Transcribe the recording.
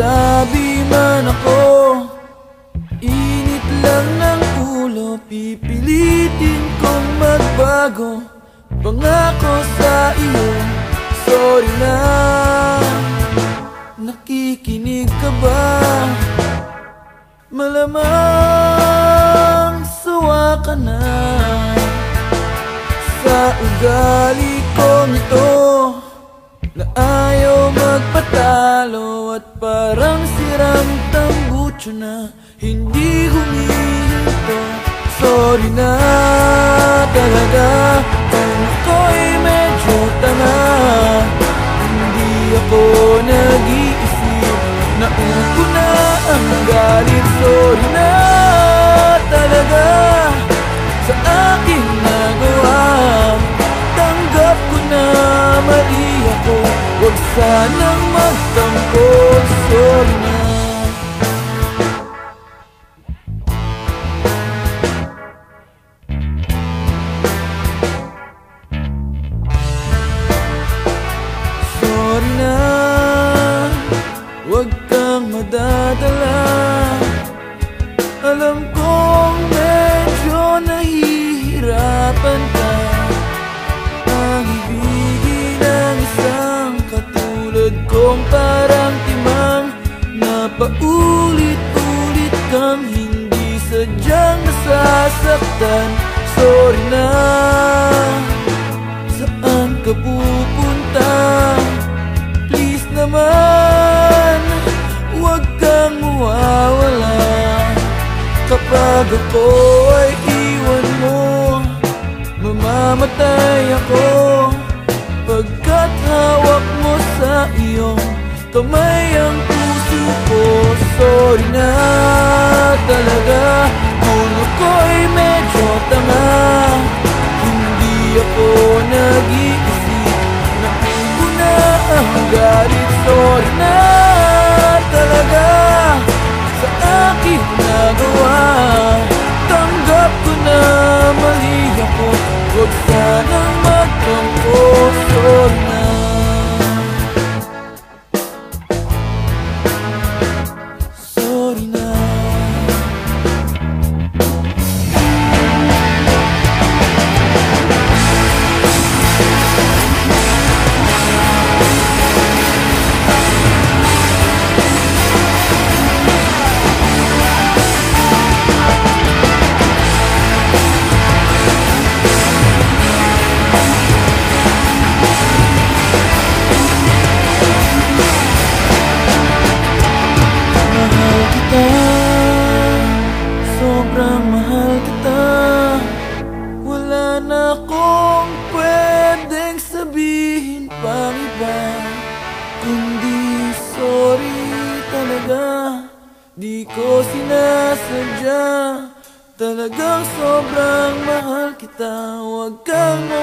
Sabi man ako Init lang ng ulo Pipilitin kong magbago. Pangako sa iyo Sorry na. Nakikinig ka ba? Malamang sawa ka na. Sa ugali kong ito Na ayaw magpatalo. At parang sirang tambutso na Hindi humihinto Sorry na talaga Kung ako'y medyo tanga. Hindi ako nag-iisip Naupo na ang galit. Sorry na talaga Sa aking nagawa. Tanggap ko na mali ako. Huwag sanang kong parang timang. Na paulit-ulit kang hindi sadyang nasasaktan. Sorry na. Saan ka pupunta? Please naman Huwag kang mawawala. Kapag ako ay iwan mo Mamamatay ako. Pagkat hawak mo sa iyong Kamay ang puso ko Sorry na talaga Wala na akong pwedeng sabihin pang iba Kundi sorry talaga. Di ko sinasadya Talagang sobrang mahal kita. Huwag kang na